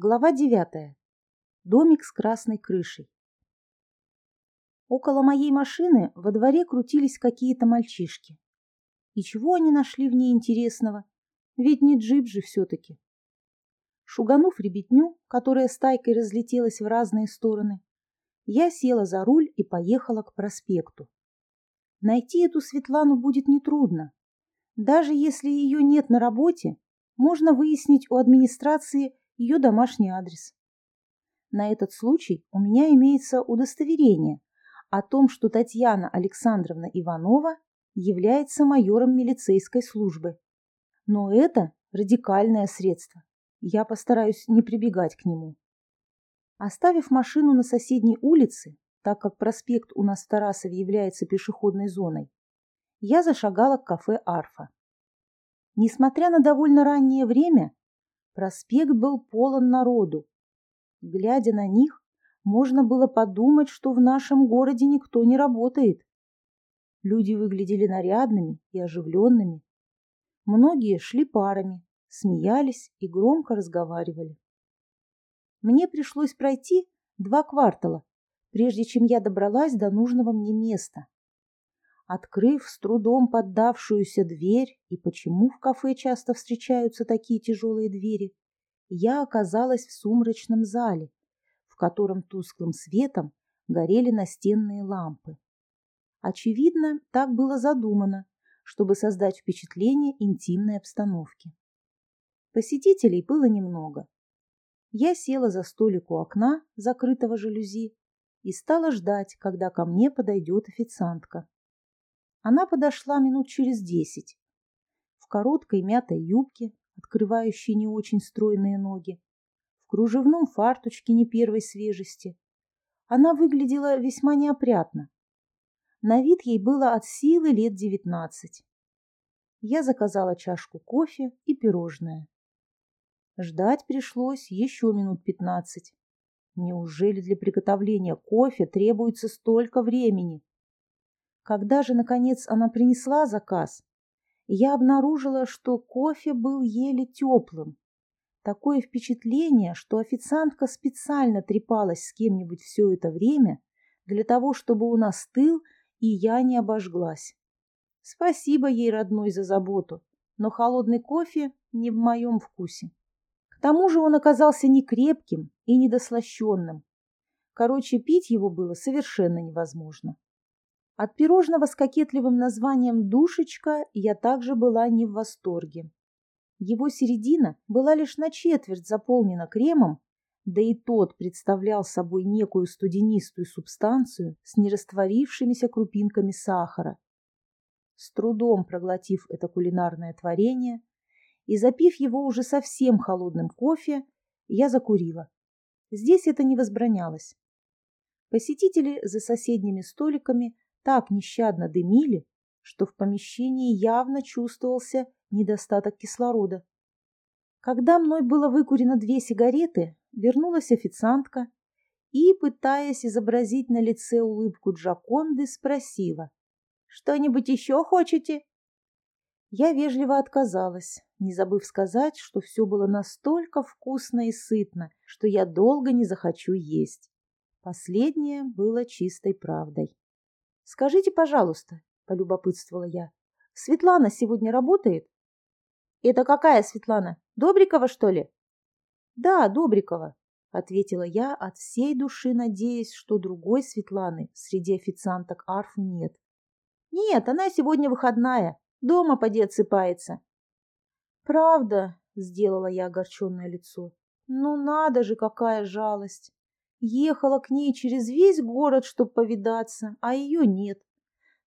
Глава девятая. Домик с красной крышей. Около моей машины во дворе крутились какие-то мальчишки. И чего они нашли в ней интересного? Ведь не джип же все-таки. Шуганув ребятню, которая стайкой разлетелась в разные стороны, я села за руль и поехала к проспекту. Найти эту Светлану будет нетрудно. Даже если ее нет на работе, можно выяснить у администрации, ее домашний адрес. На этот случай у меня имеется удостоверение о том, что Татьяна Александровна Иванова является майором милицейской службы. Но это радикальное средство. Я постараюсь не прибегать к нему. Оставив машину на соседней улице, так как проспект у нас в Тарасове является пешеходной зоной, я зашагала к кафе «Арфа». Несмотря на довольно раннее время, Проспект был полон народу. Глядя на них, можно было подумать, что в нашем городе никто не работает. Люди выглядели нарядными и оживленными. Многие шли парами, смеялись и громко разговаривали. Мне пришлось пройти два квартала, прежде чем я добралась до нужного мне места. Открыв с трудом поддавшуюся дверь, и почему в кафе часто встречаются такие тяжелые двери, я оказалась в сумрачном зале, в котором тусклым светом горели настенные лампы. Очевидно, так было задумано, чтобы создать впечатление интимной обстановки. Посетителей было немного. Я села за столик у окна, закрытого жалюзи, и стала ждать, когда ко мне подойдет официантка. Она подошла минут через десять. В короткой мятой юбке, открывающей не очень стройные ноги, в кружевном фарточке не первой свежести. Она выглядела весьма неопрятно. На вид ей было от силы лет девятнадцать. Я заказала чашку кофе и пирожное. Ждать пришлось еще минут пятнадцать. Неужели для приготовления кофе требуется столько времени? Когда же, наконец, она принесла заказ, я обнаружила, что кофе был еле теплым. Такое впечатление, что официантка специально трепалась с кем-нибудь все это время для того, чтобы он остыл, и я не обожглась. Спасибо ей, родной, за заботу, но холодный кофе не в моем вкусе. К тому же он оказался не крепким и недослащенным. Короче, пить его было совершенно невозможно. От пирожного с кокетливым названием «душечка» я также была не в восторге. Его середина была лишь на четверть заполнена кремом, да и тот представлял собой некую студенистую субстанцию с нерастворившимися крупинками сахара. С трудом проглотив это кулинарное творение и запив его уже совсем холодным кофе, я закурила. Здесь это не возбранялось. Посетители за соседними столиками так нещадно дымили, что в помещении явно чувствовался недостаток кислорода. Когда мной было выкурено две сигареты, вернулась официантка и, пытаясь изобразить на лице улыбку Джаконды, спросила, «Что-нибудь еще хочете?» Я вежливо отказалась, не забыв сказать, что все было настолько вкусно и сытно, что я долго не захочу есть. Последнее было чистой правдой. «Скажите, пожалуйста», — полюбопытствовала я, — «Светлана сегодня работает?» «Это какая Светлана? Добрикова, что ли?» «Да, Добрикова», — ответила я от всей души, надеясь, что другой Светланы среди официанток Арфы нет. «Нет, она сегодня выходная, дома поди отсыпается». «Правда?» — сделала я огорченное лицо. «Ну надо же, какая жалость!» Ехала к ней через весь город, чтобы повидаться, а ее нет.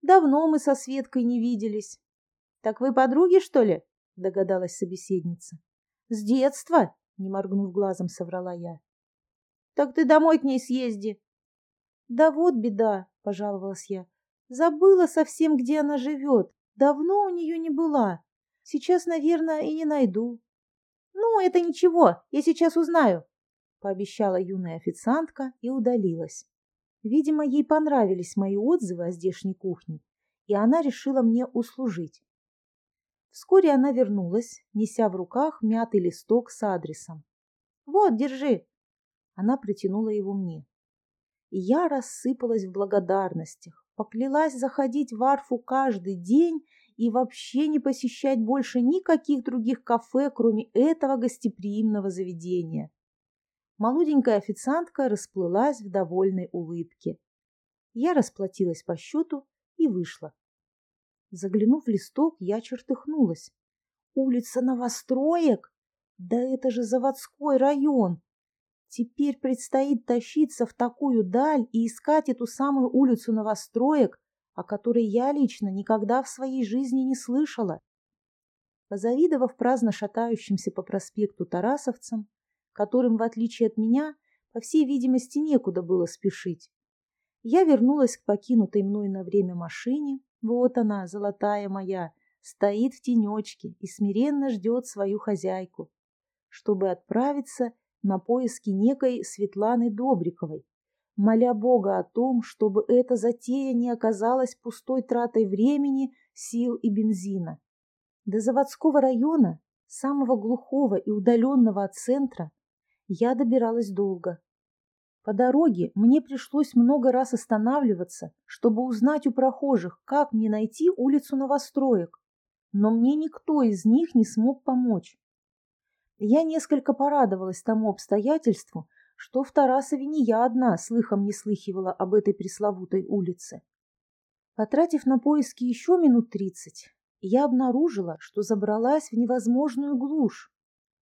Давно мы со Светкой не виделись. — Так вы подруги, что ли? — догадалась собеседница. — С детства, — не моргнув глазом, соврала я. — Так ты домой к ней съезди. — Да вот беда, — пожаловалась я. Забыла совсем, где она живет. Давно у нее не была. Сейчас, наверное, и не найду. — Ну, это ничего, я сейчас узнаю, пообещала юная официантка и удалилась. Видимо, ей понравились мои отзывы о здешней кухне, и она решила мне услужить. Вскоре она вернулась, неся в руках мятый листок с адресом. Вот, держи. Она протянула его мне. И я рассыпалась в благодарностях, поклялась заходить в Арфу каждый день и вообще не посещать больше никаких других кафе, кроме этого гостеприимного заведения. Молоденькая официантка расплылась в довольной улыбке. Я расплатилась по счету и вышла. Заглянув в листок, я чертыхнулась. Улица Новостроек? Да это же заводской район! Теперь предстоит тащиться в такую даль и искать эту самую улицу Новостроек, о которой я лично никогда в своей жизни не слышала. Позавидовав праздно шатающимся по проспекту тарасовцам, которым, в отличие от меня, по всей видимости, некуда было спешить, я вернулась к покинутой мной на время машине. Вот она, золотая моя, стоит в тенечке и смиренно ждет свою хозяйку, чтобы отправиться на поиски некой Светланы Добриковой, моля Бога о том, чтобы эта затея не оказалась пустой тратой времени, сил и бензина. До заводского района, самого глухого и удаленного от центра, я добиралась долго. По дороге мне пришлось много раз останавливаться, чтобы узнать у прохожих, как мне найти улицу новостроек, но мне никто из них не смог помочь. Я несколько порадовалась тому обстоятельству, что в Тарасове не я одна слыхом не слыхивала об этой пресловутой улице. Потратив на поиски еще минут тридцать, я обнаружила, что забралась в невозможную глушь.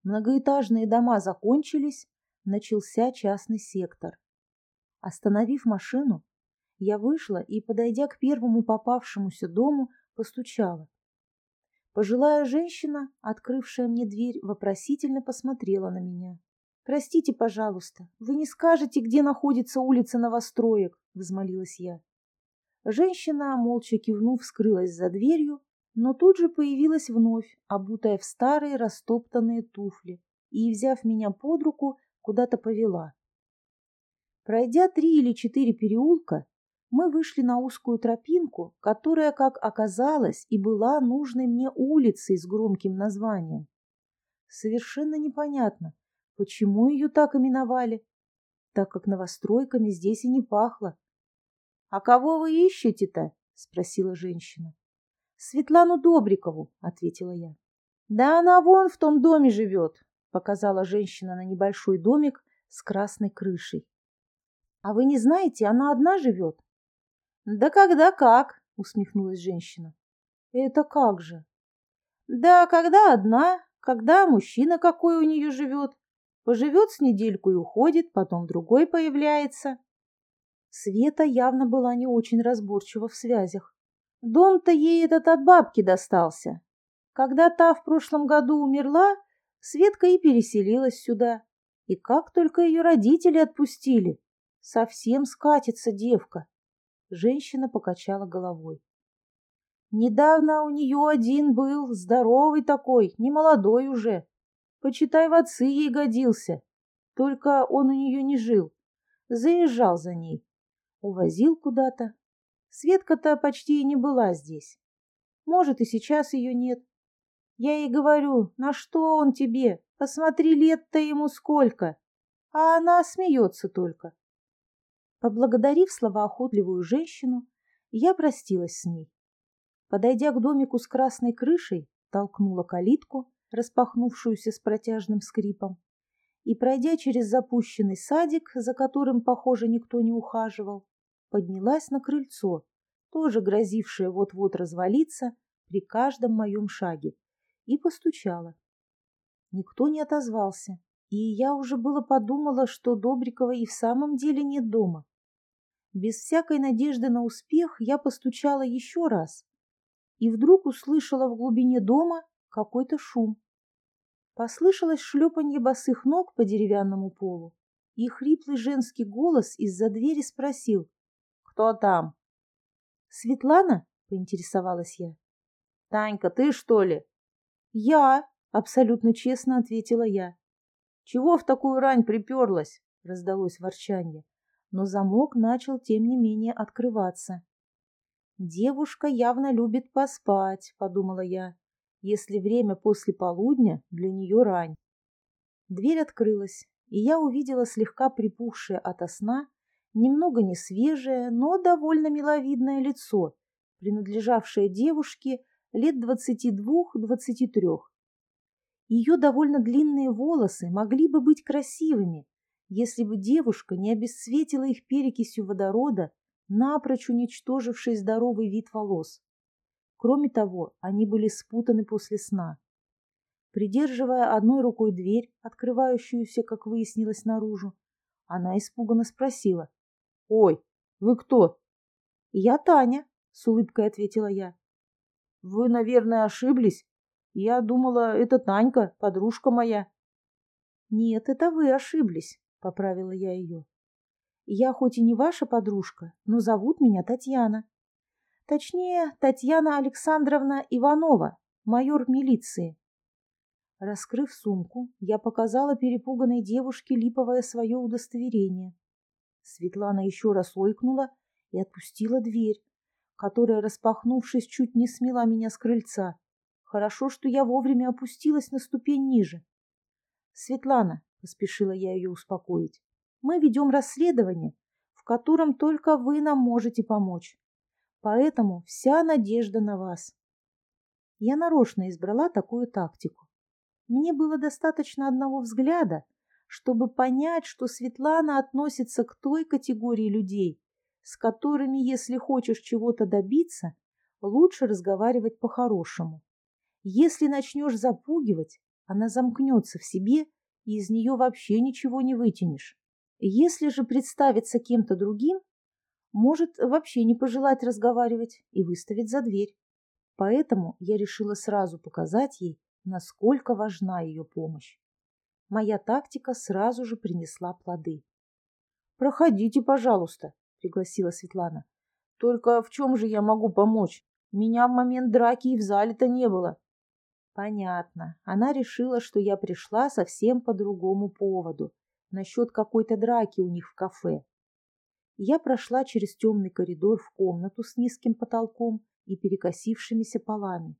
Многоэтажные дома закончились, начался частный сектор. Остановив машину, я вышла и, подойдя к первому попавшемуся дому, постучала. Пожилая женщина, открывшая мне дверь, вопросительно посмотрела на меня. «Простите, пожалуйста, вы не скажете, где находится улица Новостроек?» — взмолилась я. Женщина, молча кивнув, скрылась за дверью, но тут же появилась вновь, обутая в старые растоптанные туфли, и, взяв меня под руку, куда-то повела. Пройдя три или четыре переулка, мы вышли на узкую тропинку, которая, как оказалось, и была нужной мне улицей с громким названием. Совершенно непонятно, почему ее так именовали, так как новостройками здесь и не пахло. — А кого вы ищете-то? — спросила женщина. — Светлану Добрикову, — ответила я. — Да она вон в том доме живет, — показала женщина на небольшой домик с красной крышей. — А вы не знаете, она одна живет? Да когда как, усмехнулась женщина. Это как же? Да когда одна, когда мужчина какой у нее живет. Поживет с недельку и уходит, потом другой появляется. Света явно была не очень разборчива в связях. Дом-то ей этот от бабки достался. Когда та в прошлом году умерла, Светка и переселилась сюда. И как только ее родители отпустили. Совсем скатится девка. Женщина покачала головой. Недавно у нее один был, здоровый такой, не молодой уже. Почитай, в отцы ей годился. Только он у нее не жил. Заезжал за ней. Увозил куда-то. Светка-то почти и не была здесь. Может, и сейчас ее нет. Я ей говорю, на что он тебе? Посмотри, лет-то ему сколько. А она смеется только. Поблагодарив словоохотливую женщину, я простилась с ней. Подойдя к домику с красной крышей, толкнула калитку, распахнувшуюся с протяжным скрипом, и, пройдя через запущенный садик, за которым, похоже, никто не ухаживал, поднялась на крыльцо, тоже грозившее вот-вот развалиться при каждом моем шаге, и постучала. Никто не отозвался, и я уже было подумала, что Добрикова и в самом деле нет дома. Без всякой надежды на успех я постучала еще раз и вдруг услышала в глубине дома какой-то шум. Послышалось шлепанье босых ног по деревянному полу, и хриплый женский голос из-за двери спросил «Кто там?» «Светлана?» — поинтересовалась я. «Танька, ты что ли?» «Я!» — абсолютно честно ответила я. «Чего в такую рань приперлась?» — раздалось ворчанье но замок начал, тем не менее, открываться. «Девушка явно любит поспать», — подумала я, «если время после полудня для нее рань». Дверь открылась, и я увидела слегка припухшее ото сна, немного несвежее, но довольно миловидное лицо, принадлежавшее девушке лет двадцати двух-двадцати трех. Ее довольно длинные волосы могли бы быть красивыми, если бы девушка не обесцветила их перекисью водорода, напрочь уничтожившей здоровый вид волос. Кроме того, они были спутаны после сна. Придерживая одной рукой дверь, открывающуюся, как выяснилось, наружу, она испуганно спросила. «Ой, вы кто?» «Я Таня», — с улыбкой ответила я. «Вы, наверное, ошиблись. Я думала, это Танька, подружка моя». «Нет, это вы ошиблись», — поправила я ее. «Я хоть и не ваша подружка, но зовут меня Татьяна. Точнее, Татьяна Александровна Иванова, майор милиции». Раскрыв сумку, я показала перепуганной девушке липовое свое удостоверение. Светлана еще раз ойкнула и отпустила дверь, которая, распахнувшись, чуть не смела меня с крыльца. Хорошо, что я вовремя опустилась на ступень ниже. «Светлана», — поспешила я ее успокоить, — «мы ведем расследование, в котором только вы нам можете помочь. Поэтому вся надежда на вас». Я нарочно избрала такую тактику. Мне было достаточно одного взгляда, чтобы понять, что Светлана относится к той категории людей, с которыми, если хочешь чего-то добиться, лучше разговаривать по-хорошему. Если начнешь запугивать, она замкнется в себе, и из нее вообще ничего не вытянешь. Если же представиться кем-то другим, может вообще не пожелать разговаривать и выставить за дверь. Поэтому я решила сразу показать ей, насколько важна ее помощь. Моя тактика сразу же принесла плоды. «Проходите, пожалуйста», — пригласила Светлана. «Только в чем же я могу помочь? Меня в момент драки и в зале-то не было». Понятно. Она решила, что я пришла совсем по другому поводу, насчет какой-то драки у них в кафе. Я прошла через темный коридор в комнату с низким потолком и перекосившимися полами.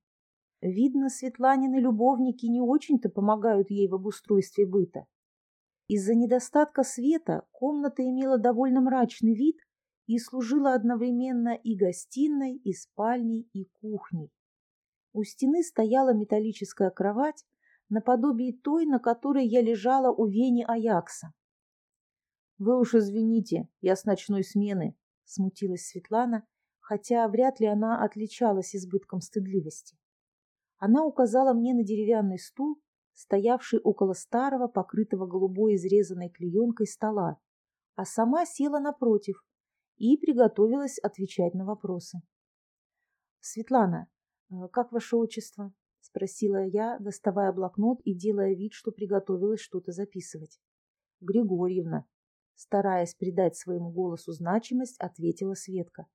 Видно, Светланины любовники не очень-то помогают ей в обустройстве быта. Из-за недостатка света комната имела довольно мрачный вид и служила одновременно и гостиной, и спальней, и кухней. У стены стояла металлическая кровать, наподобие той, на которой я лежала у Вени Аякса. «Вы уж извините, я с ночной смены», — смутилась Светлана, хотя вряд ли она отличалась избытком стыдливости. Она указала мне на деревянный стул, стоявший около старого, покрытого голубой изрезанной клеенкой стола, а сама села напротив и приготовилась отвечать на вопросы. «Светлана, э, как ваше отчество?» — спросила я, доставая блокнот и делая вид, что приготовилась что-то записывать. «Григорьевна», стараясь придать своему голосу значимость, ответила Светка.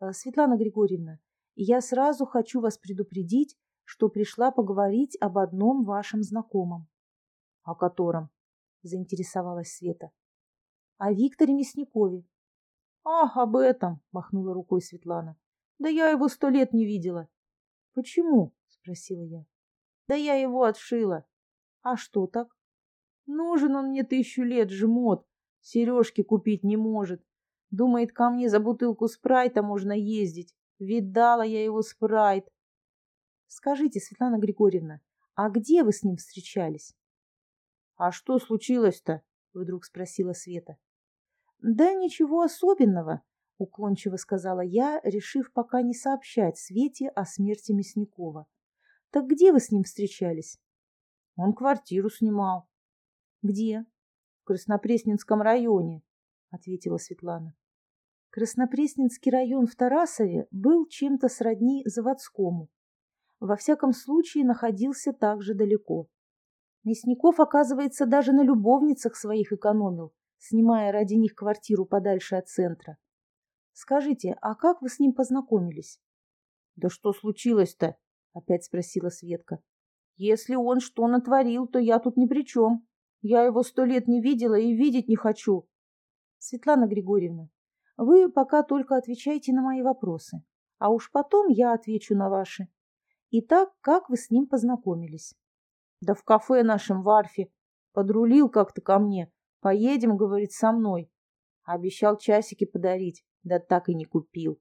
«Э, «Светлана Григорьевна, я сразу хочу вас предупредить, что пришла поговорить об одном вашем знакомом. — О котором? — заинтересовалась Света. — О Викторе Мясникове. — Ах, об этом! — махнула рукой Светлана. — Да я его сто лет не видела. — Почему? — спросила я. — Да я его отшила. — А что так? — Нужен он мне тысячу лет, жмот. Сережки купить не может. Думает, ко мне за бутылку спрайта можно ездить. Видала я его спрайт. Скажите, Светлана Григорьевна, а где вы с ним встречались? — А что случилось-то? — вдруг спросила Света. — Да ничего особенного, — уклончиво сказала я, решив пока не сообщать Свете о смерти Мясникова. — Так где вы с ним встречались? — Он квартиру снимал. — Где? — В Краснопресненском районе, — ответила Светлана. Краснопресненский район в Тарасове был чем-то сродни заводскому во всяком случае находился так же далеко. Мясников, оказывается, даже на любовницах своих экономил, снимая ради них квартиру подальше от центра. Скажите, а как вы с ним познакомились? — Да что случилось-то? — опять спросила Светка. — Если он что натворил, то я тут ни при чем. Я его сто лет не видела и видеть не хочу. Светлана Григорьевна, вы пока только отвечайте на мои вопросы, а уж потом я отвечу на ваши. Итак, как вы с ним познакомились? Да в кафе нашем в Арфе. Подрулил как-то ко мне. Поедем, говорит, со мной. Обещал часики подарить, да так и не купил.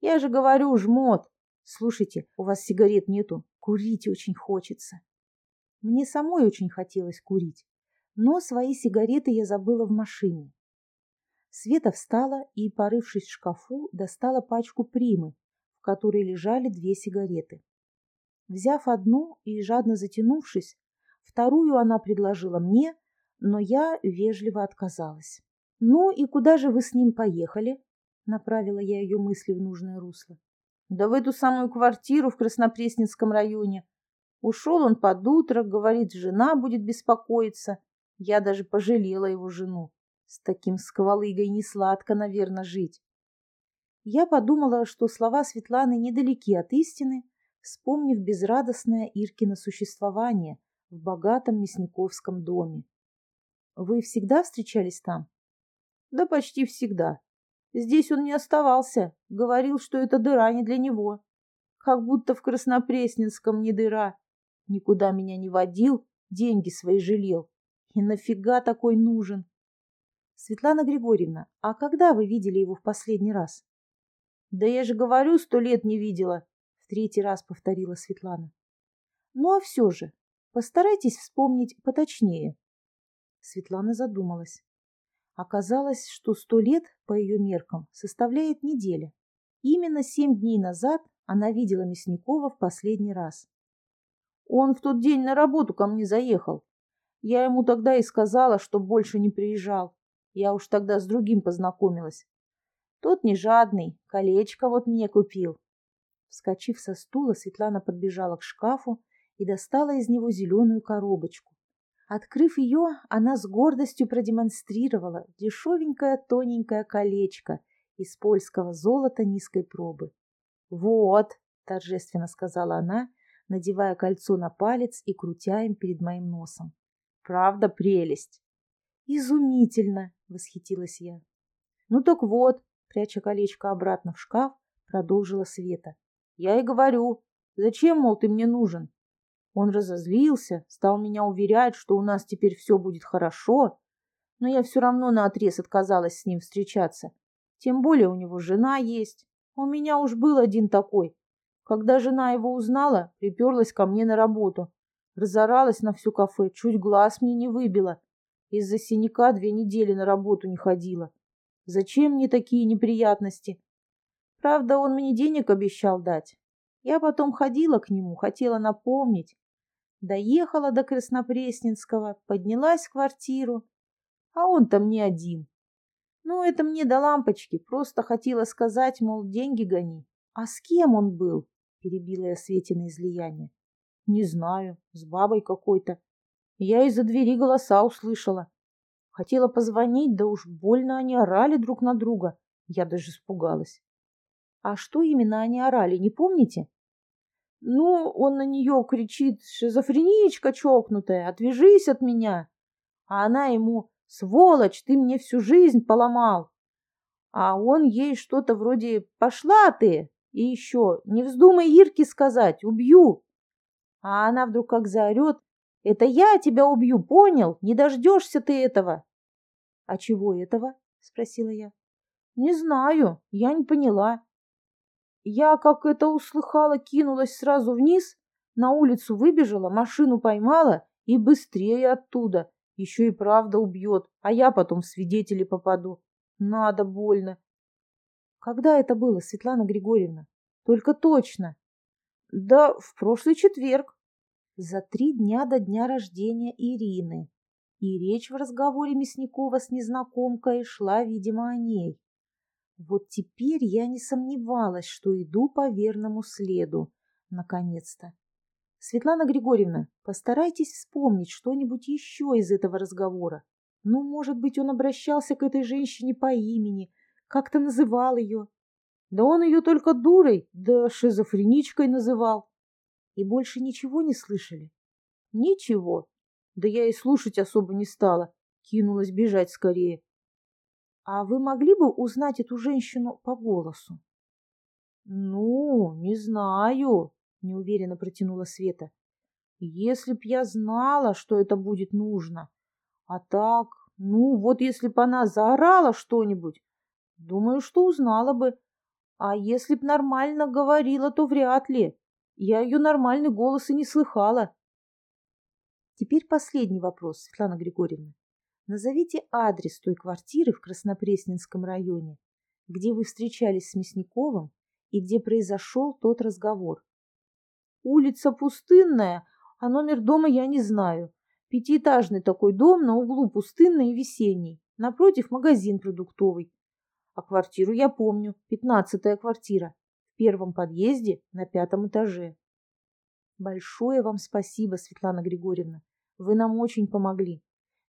Я же говорю, жмот. Слушайте, у вас сигарет нету? Курить очень хочется. Мне самой очень хотелось курить, но свои сигареты я забыла в машине. Света встала и, порывшись в шкафу, достала пачку примы, в которой лежали две сигареты. Взяв одну и жадно затянувшись, вторую она предложила мне, но я вежливо отказалась. «Ну и куда же вы с ним поехали?» Направила я ее мысли в нужное русло. Да в эту самую квартиру в Краснопресненском районе. Ушел он под утро, говорит, жена будет беспокоиться. Я даже пожалела его жену. С таким сквалыгой не сладко, наверное, жить. Я подумала, что слова Светланы недалеки от истины, вспомнив безрадостное Иркино существование в богатом Мясниковском доме. Вы всегда встречались там? Да почти всегда. Здесь он не оставался, говорил, что эта дыра не для него. Как будто в Краснопресненском не дыра. Никуда меня не водил, деньги свои жалел. И нафига такой нужен? Светлана Григорьевна, а когда вы видели его в последний раз? Да я же говорю, сто лет не видела, третий раз повторила Светлана. Ну а все же, постарайтесь вспомнить поточнее. Светлана задумалась. Оказалось, что сто лет, по ее меркам, составляет неделя. Именно семь дней назад она видела Мясникова в последний раз. Он в тот день на работу ко мне заехал. Я ему тогда и сказала, что больше не приезжал. Я уж тогда с другим познакомилась. Тот не жадный, колечко вот мне купил. Вскочив со стула, Светлана подбежала к шкафу и достала из него зеленую коробочку. Открыв ее, она с гордостью продемонстрировала дешевенькое тоненькое колечко из польского золота низкой пробы. «Вот», — торжественно сказала она, надевая кольцо на палец и крутя им перед моим носом. «Правда прелесть!» «Изумительно!» — восхитилась я. «Ну так вот», — пряча колечко обратно в шкаф, продолжила Света. «Я и говорю, зачем, мол, ты мне нужен? Он разозлился, стал меня уверять, что у нас теперь все будет хорошо, но я все равно наотрез отказалась с ним встречаться. Тем более у него жена есть. У меня уж был один такой. Когда жена его узнала, приперлась ко мне на работу. Разоралась на всю кафе, чуть глаз мне не выбила. Из-за синяка две недели на работу не ходила. Зачем мне такие неприятности? Правда, он мне денег обещал дать. Я потом ходила к нему, хотела напомнить, Доехала до Краснопресненского, поднялась в квартиру, а он там не один. Ну, это мне до лампочки, просто хотела сказать, мол, деньги гони. А с кем он был? Перебила я Светина излияние. Не знаю, с бабой какой-то. Я из-за двери голоса услышала. Хотела позвонить, да уж больно они орали друг на друга. Я даже испугалась. А что именно они орали, не помните? Ну, он на нее кричит, шизофреничка чокнутая, отвяжись от меня. А она ему, сволочь, ты мне всю жизнь поломал. А он ей что-то вроде «пошла ты» и еще «не вздумай Ирке сказать, убью». А она вдруг как заорет «это я тебя убью, понял? Не дождешься ты этого». «А чего этого?» — спросила я. «Не знаю, я не поняла. Я, как это услыхала, кинулась сразу вниз, на улицу выбежала, машину поймала и быстрее оттуда. Еще и правда убьет, а я потом в свидетели попаду. Надо больно. Когда это было, Светлана Григорьевна? Только точно. Да в прошлый четверг. За три дня до дня рождения Ирины. И речь в разговоре Мясникова с незнакомкой шла, видимо, о ней. Вот теперь я не сомневалась, что иду по верному следу. Наконец-то. Светлана Григорьевна, постарайтесь вспомнить что-нибудь еще из этого разговора. Ну, может быть, он обращался к этой женщине по имени, как-то называл ее. Да он ее только дурой, да шизофреничкой называл. И больше ничего не слышали? Ничего. Да я и слушать особо не стала. Кинулась бежать скорее. А вы могли бы узнать эту женщину по голосу? Ну, не знаю, неуверенно протянула Света. Если б я знала, что это будет нужно, А так, ну, вот если бы она заорала что-нибудь, думаю, что узнала бы. А если б нормально говорила, то вряд ли. Я ее нормальный голос и не слыхала. Теперь последний вопрос, Светлана Григорьевна. Назовите адрес той квартиры в Краснопресненском районе, где вы встречались с Мясниковым и где произошел тот разговор. Улица Пустынная, а номер дома я не знаю. Пятиэтажный такой дом на углу Пустынной и Весенний. Напротив магазин продуктовый. А квартиру я помню. Пятнадцатая квартира. В первом подъезде на пятом этаже. Большое вам спасибо, Светлана Григорьевна. Вы нам очень помогли.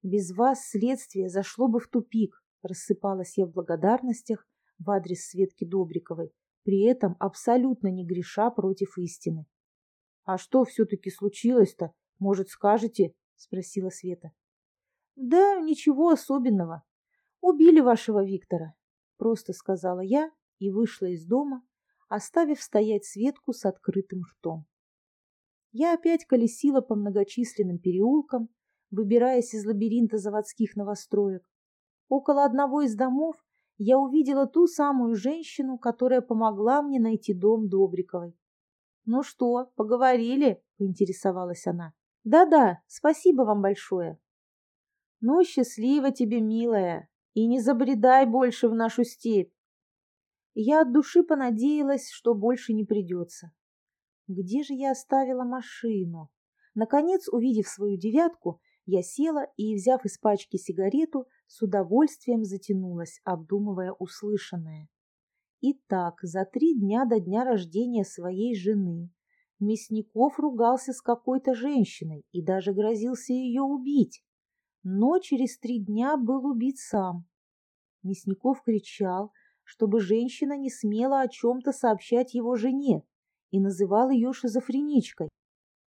Без вас следствие зашло бы в тупик. Рассыпалась я в благодарностях в адрес Светки Добриковой, при этом абсолютно не греша против истины. — А что все-таки случилось-то? Может, скажете? — спросила Света. — Да ничего особенного. Убили вашего Виктора, — просто сказала я и вышла из дома, оставив стоять Светку с открытым ртом. Я опять колесила по многочисленным переулкам, выбираясь из лабиринта заводских новостроек. Около одного из домов я увидела ту самую женщину, которая помогла мне найти дом Добриковой. «Ну что, поговорили?» – поинтересовалась она. Да-да, спасибо вам большое. Ну, счастливо тебе, милая, и не забредай больше в нашу степь. Я от души понадеялась, что больше не придется. Где же я оставила машину? Наконец, увидев свою девятку, я села и, взяв из пачки сигарету, с удовольствием затянулась, обдумывая услышанное. Итак, за три дня до дня рождения своей жены Мясников ругался с какой-то женщиной и даже грозился ее убить. Но через три дня был убит сам. Мясников кричал, чтобы женщина не смела о чем-то сообщать его жене и называл ее шизофреничкой.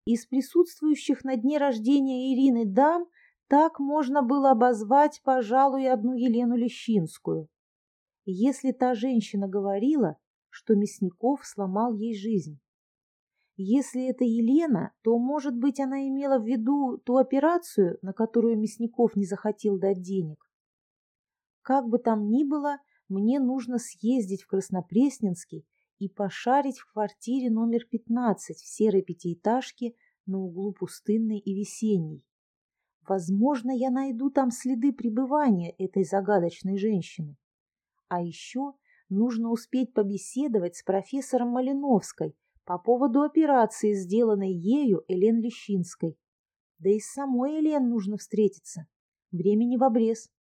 Из присутствующих на дне рождения Ирины дам так можно было обозвать, пожалуй, одну Елену Лещинскую. Если та женщина говорила, что Мясников сломал ей жизнь. Если это Елена, то, может быть, она имела в виду ту операцию, на которую Мясников не захотел дать денег. Как бы там ни было, мне нужно съездить в Краснопресненский и пошарить в квартире номер 15 в серой пятиэтажке на углу Пустынной и Весенней. Возможно, я найду там следы пребывания этой загадочной женщины. А еще нужно успеть побеседовать с профессором Малиновской, по поводу операции, сделанной ею Элен Лещинской. Да и с самой Элен нужно встретиться. Времени в обрез.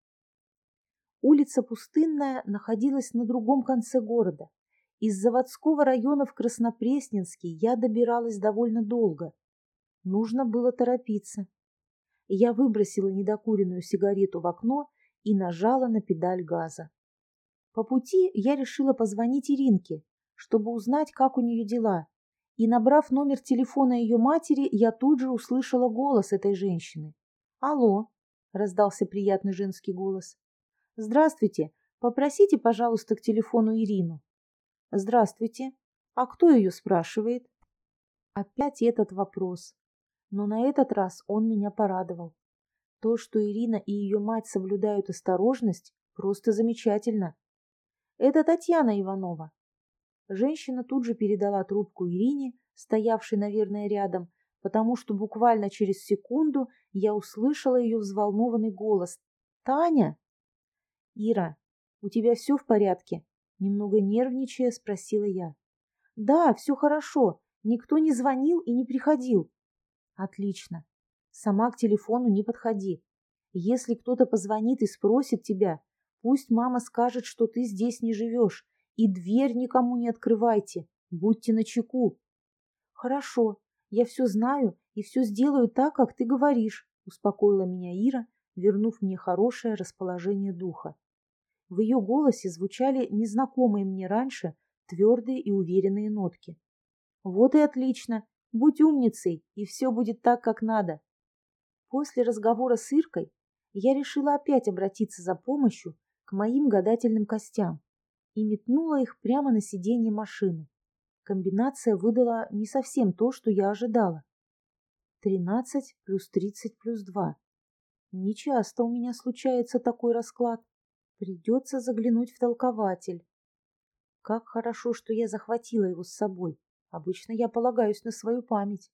Улица Пустынная находилась на другом конце города. Из заводского района в Краснопресненский я добиралась довольно долго. Нужно было торопиться. Я выбросила недокуренную сигарету в окно и нажала на педаль газа. По пути я решила позвонить Иринке, чтобы узнать, как у нее дела, и, набрав номер телефона ее матери, я тут же услышала голос этой женщины. «Алло!» – раздался приятный женский голос. «Здравствуйте! Попросите, пожалуйста, к телефону Ирину». «Здравствуйте! А кто ее спрашивает?» Опять этот вопрос. Но на этот раз он меня порадовал. То, что Ирина и ее мать соблюдают осторожность, просто замечательно. Это Татьяна Иванова. Женщина тут же передала трубку Ирине, стоявшей, наверное, рядом, потому что буквально через секунду я услышала ее взволнованный голос. «Таня?» «Ира, у тебя все в порядке?» Немного нервничая, спросила я. «Да, все хорошо. Никто не звонил и не приходил». «Отлично. Сама к телефону не подходи. Если кто-то позвонит и спросит тебя, пусть мама скажет, что ты здесь не живешь, и дверь никому не открывайте. Будьте начеку. Хорошо, я все знаю и все сделаю так, как ты говоришь, успокоила меня Ира, вернув мне хорошее расположение духа. В ее голосе звучали незнакомые мне раньше твердые и уверенные нотки. Вот и отлично. Будь умницей, и все будет так, как надо. После разговора с Иркой я решила опять обратиться за помощью к моим гадательным костям и метнула их прямо на сиденье машины. Комбинация выдала не совсем то, что я ожидала. Тринадцать плюс тридцать плюс два. Нечасто у меня случается такой расклад. Придется заглянуть в толкователь. Как хорошо, что я захватила его с собой. Обычно я полагаюсь на свою память.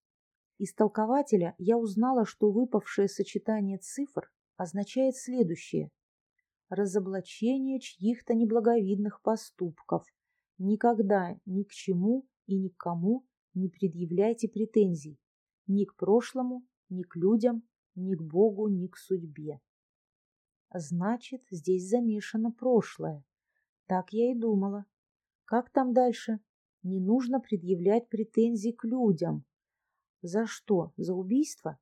Из толкователя я узнала, что выпавшее сочетание цифр означает следующее. Разоблачение чьих-то неблаговидных поступков. Никогда ни к чему и никому не предъявляйте претензий. Ни к прошлому, ни к людям, ни к Богу, ни к судьбе. Значит, здесь замешано прошлое. Так я и думала. Как там дальше? Не нужно предъявлять претензий к людям. За что? За убийство?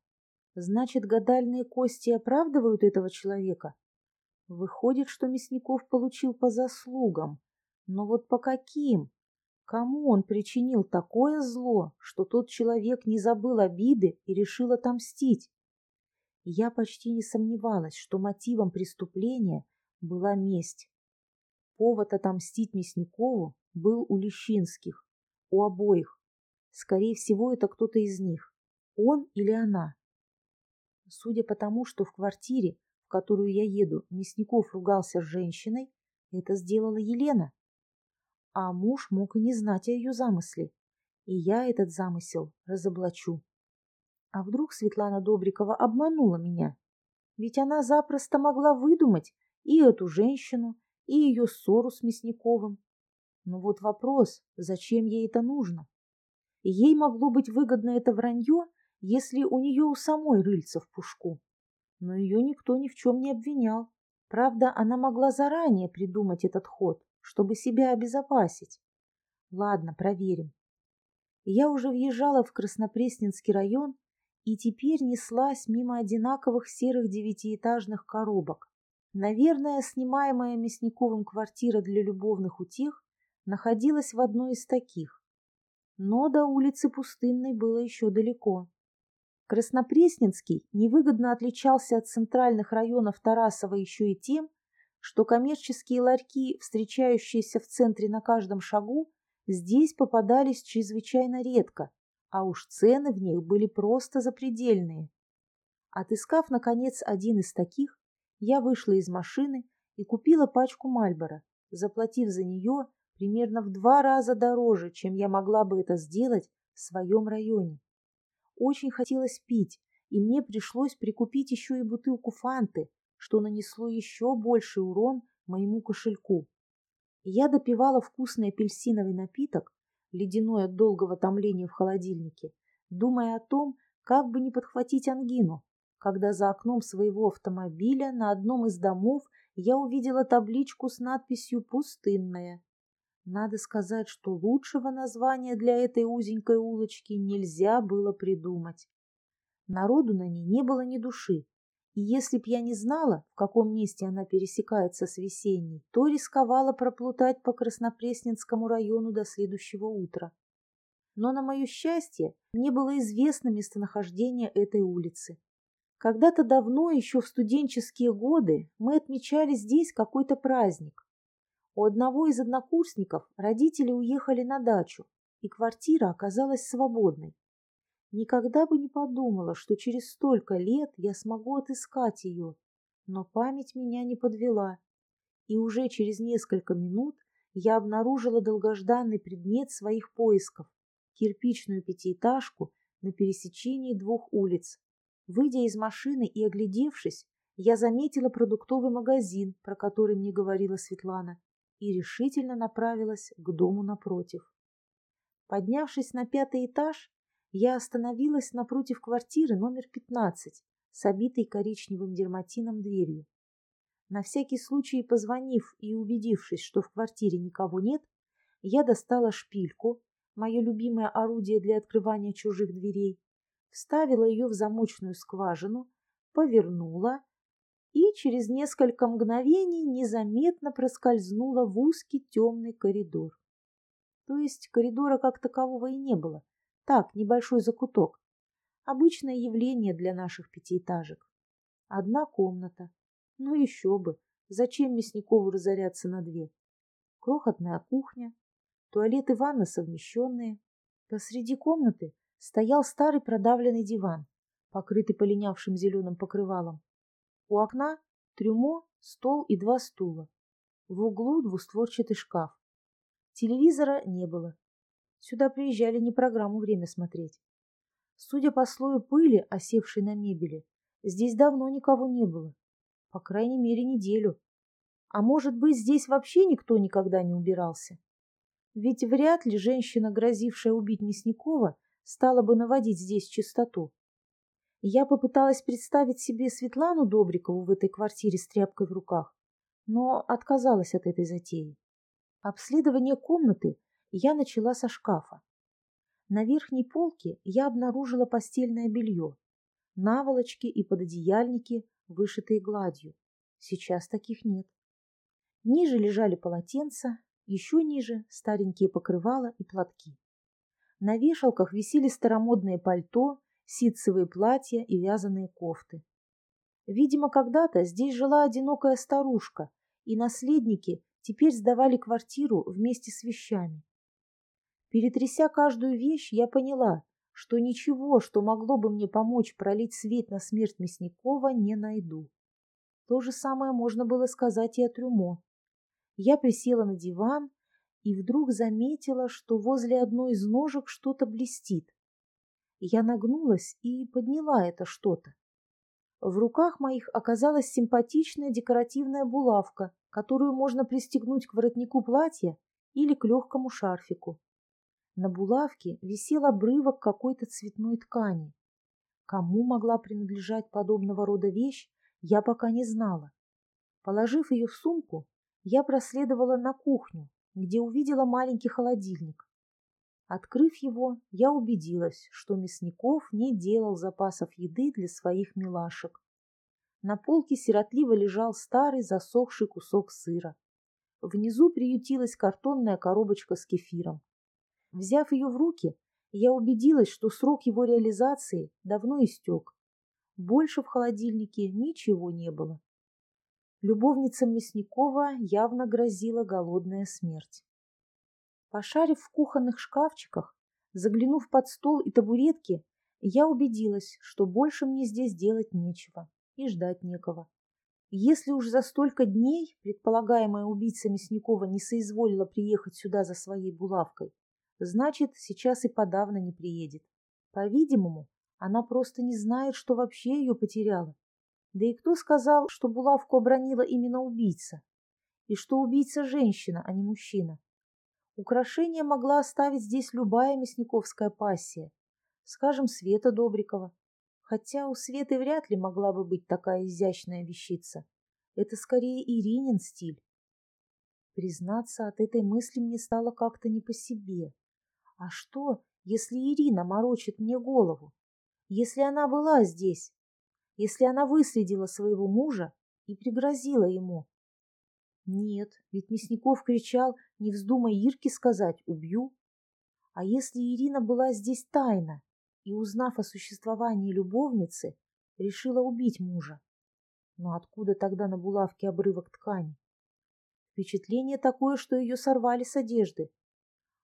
Значит, гадальные кости оправдывают этого человека? Выходит, что Мясников получил по заслугам. Но вот по каким? Кому он причинил такое зло, что тот человек не забыл обиды и решил отомстить? Я почти не сомневалась, что мотивом преступления была месть. Повод отомстить Мясникову был у Лещинских, у обоих. Скорее всего, это кто-то из них, он или она. Судя по тому, что в квартире, в которую я еду, Мясников ругался с женщиной, это сделала Елена. А муж мог и не знать о ее замысле, и я этот замысел разоблачу. А вдруг Светлана Добрикова обманула меня? Ведь она запросто могла выдумать и эту женщину, и ее ссору с Мясниковым. Но вот вопрос, зачем ей это нужно? Ей могло быть выгодно это вранье, если у нее у самой рыльца в пушку. Но ее никто ни в чем не обвинял. Правда, она могла заранее придумать этот ход, чтобы себя обезопасить. Ладно, проверим. Я уже въезжала в Краснопресненский район и теперь неслась мимо одинаковых серых девятиэтажных коробок. Наверное, снимаемая Мясниковым квартира для любовных утех находилась в одной из таких. Но до улицы Пустынной было еще далеко. Краснопресненский невыгодно отличался от центральных районов Тарасова еще и тем, что коммерческие ларьки, встречающиеся в центре на каждом шагу, здесь попадались чрезвычайно редко, а уж цены в них были просто запредельные. Отыскав, наконец, один из таких, я вышла из машины и купила пачку Мальбора, заплатив за нее примерно в два раза дороже, чем я могла бы это сделать в своем районе. Очень хотелось пить, и мне пришлось прикупить еще и бутылку фанты, что нанесло еще больший урон моему кошельку. Я допивала вкусный апельсиновый напиток, ледяной от долгого томления в холодильнике, думая о том, как бы не подхватить ангину, когда за окном своего автомобиля на одном из домов я увидела табличку с надписью «Пустынная». Надо сказать, что лучшего названия для этой узенькой улочки нельзя было придумать. Народу на ней не было ни души, и если б я не знала, в каком месте она пересекается с весенней, то рисковала проплутать по Краснопресненскому району до следующего утра. Но, на мое счастье, мне было известно местонахождение этой улицы. Когда-то давно, еще в студенческие годы, мы отмечали здесь какой-то праздник. У одного из однокурсников родители уехали на дачу, и квартира оказалась свободной. Никогда бы не подумала, что через столько лет я смогу отыскать ее, но память меня не подвела, и уже через несколько минут я обнаружила долгожданный предмет своих поисков – кирпичную пятиэтажку на пересечении двух улиц. Выйдя из машины и оглядевшись, я заметила продуктовый магазин, про который мне говорила Светлана и решительно направилась к дому напротив. Поднявшись на пятый этаж, я остановилась напротив квартиры номер 15 с обитой коричневым дерматином дверью. На всякий случай позвонив и убедившись, что в квартире никого нет, я достала шпильку, мое любимое орудие для открывания чужих дверей, вставила ее в замочную скважину, повернула и через несколько мгновений незаметно проскользнула в узкий темный коридор. То есть коридора как такового и не было. Так, небольшой закуток. Обычное явление для наших пятиэтажек. Одна комната. Ну еще бы. Зачем Мясникову разоряться на две? Крохотная кухня, туалет и ванна совмещенные. Посреди комнаты стоял старый продавленный диван, покрытый полинявшим зеленым покрывалом. У окна трюмо, стол и два стула. В углу двустворчатый шкаф. Телевизора не было. Сюда приезжали не программу «Время» смотреть. Судя по слою пыли, осевшей на мебели, здесь давно никого не было. По крайней мере, неделю. А может быть, здесь вообще никто никогда не убирался? Ведь вряд ли женщина, грозившая убить Мясникова, стала бы наводить здесь чистоту. Я попыталась представить себе Светлану Добрикову в этой квартире с тряпкой в руках, но отказалась от этой затеи. Обследование комнаты я начала со шкафа. На верхней полке я обнаружила постельное белье, наволочки и пододеяльники, вышитые гладью. Сейчас таких нет. Ниже лежали полотенца, еще ниже старенькие покрывала и платки. На вешалках висели старомодные пальто, ситцевые платья и вязаные кофты. Видимо, когда-то здесь жила одинокая старушка, и наследники теперь сдавали квартиру вместе с вещами. Перетряся каждую вещь, я поняла, что ничего, что могло бы мне помочь пролить свет на смерть Мясникова, не найду. То же самое можно было сказать и о трюмо. Я присела на диван и вдруг заметила, что возле одной из ножек что-то блестит. Я нагнулась и подняла это что-то. В руках моих оказалась симпатичная декоративная булавка, которую можно пристегнуть к воротнику платья или к легкому шарфику. На булавке висел обрывок какой-то цветной ткани. Кому могла принадлежать подобного рода вещь, я пока не знала. Положив ее в сумку, я проследовала на кухню, где увидела маленький холодильник. Открыв его, я убедилась, что Мясников не делал запасов еды для своих милашек. На полке сиротливо лежал старый засохший кусок сыра. Внизу приютилась картонная коробочка с кефиром. Взяв ее в руки, я убедилась, что срок его реализации давно истек. Больше в холодильнике ничего не было. Любовницам Мясникова явно грозила голодная смерть. Пошарив в кухонных шкафчиках, заглянув под стол и табуретки, я убедилась, что больше мне здесь делать нечего и ждать некого. Если уж за столько дней предполагаемая убийца Мясникова не соизволила приехать сюда за своей булавкой, значит, сейчас и подавно не приедет. По-видимому, она просто не знает, что вообще ее потеряла да и кто сказал, что булавку обронила именно убийца? И что убийца женщина, а не мужчина? Украшение могла оставить здесь любая мясниковская пассия. Скажем, Света Добрикова. Хотя у Светы вряд ли могла бы быть такая изящная вещица. Это скорее Иринин стиль. Признаться, от этой мысли мне стало как-то не по себе. А что, если Ирина морочит мне голову? Если она была здесь, если она выследила своего мужа и пригрозила ему. Нет, ведь Мясников кричал, не вздумай Ирке сказать, убью. А если Ирина была здесь тайно и, узнав о существовании любовницы, решила убить мужа? Но откуда тогда на булавке обрывок ткани? Впечатление такое, что ее сорвали с одежды.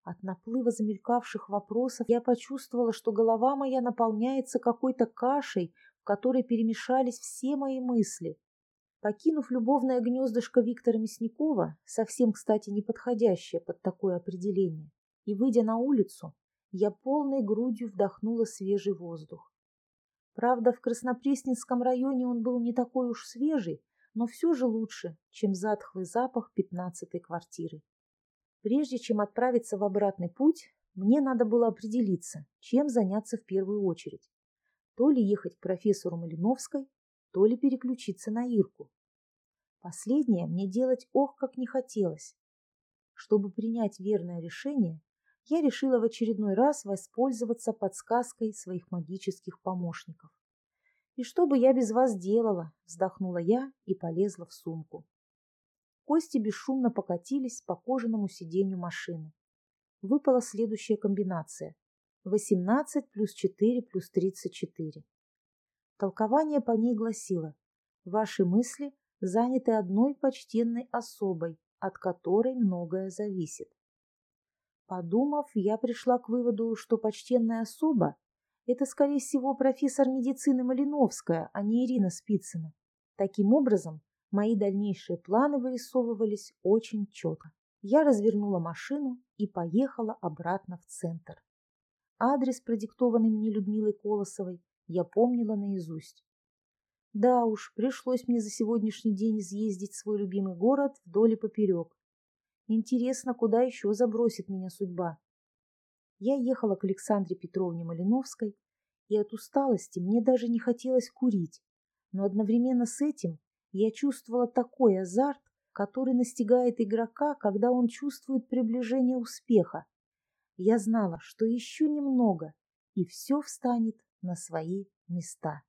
От наплыва замелькавших вопросов я почувствовала, что голова моя наполняется какой-то кашей, которой перемешались все мои мысли. Покинув любовное гнездышко Виктора Мясникова, совсем, кстати, не подходящее под такое определение, и, выйдя на улицу, я полной грудью вдохнула свежий воздух. Правда, в Краснопресненском районе он был не такой уж свежий, но все же лучше, чем затхлый запах пятнадцатой квартиры. Прежде чем отправиться в обратный путь, мне надо было определиться, чем заняться в первую очередь. То ли ехать к профессору Малиновской, то ли переключиться на Ирку. Последнее мне делать ох как не хотелось. Чтобы принять верное решение, я решила в очередной раз воспользоваться подсказкой своих магических помощников. «И что бы я без вас делала?» – вздохнула я и полезла в сумку. Кости бесшумно покатились по кожаному сиденью машины. Выпала следующая комбинация. 18 плюс 4 плюс 34. Толкование по ней гласило «Ваши мысли заняты одной почтенной особой, от которой многое зависит». Подумав, я пришла к выводу, что почтенная особа – это, скорее всего, профессор медицины Малиновская, а не Ирина Спицына. Таким образом, мои дальнейшие планы вырисовывались очень четко. Я развернула машину и поехала обратно в центр. Адрес, продиктованный мне Людмилой Колосовой, я помнила наизусть. Да уж, пришлось мне за сегодняшний день изъездить свой любимый город вдоль и поперек. Интересно, куда еще забросит меня судьба. Я ехала к Александре Петровне Малиновской, и от усталости мне даже не хотелось курить, но одновременно с этим я чувствовала такой азарт, который настигает игрока, когда он чувствует приближение успеха. Я знала, что еще немного, и все встанет на свои места.